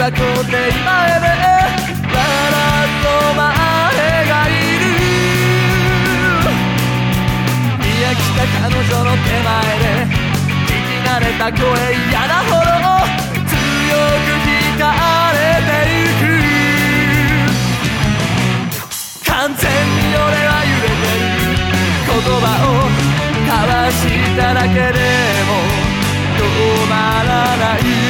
は校庭前で笑ラと前がいる。見飽きた彼女の手前で聞き慣れた声嫌なほど強く惹かれてゆく完全に俺は揺れてる。言葉を交わしただけでもどうならない。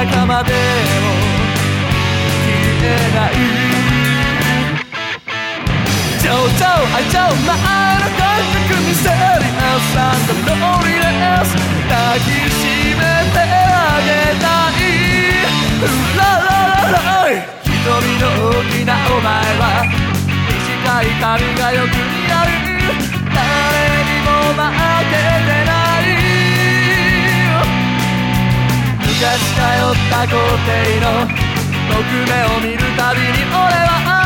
中までも消えない情緒愛情前の感覚ミステリアスアンドローリレース抱きしめてあげたいララララ瞳の大きなお前は短い髪がよく校庭の木目を見るたびに俺は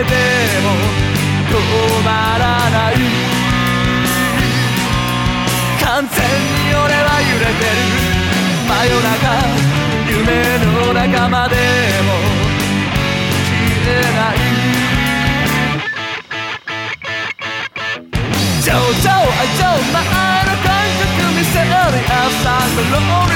しただけでも止まらない。完全に俺は揺れてる。真夜中夢の中までも消えない。情緒愛情前の感覚見せる。朝のロー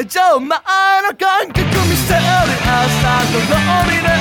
愛情前の感覚見せる朝のローリレス抱き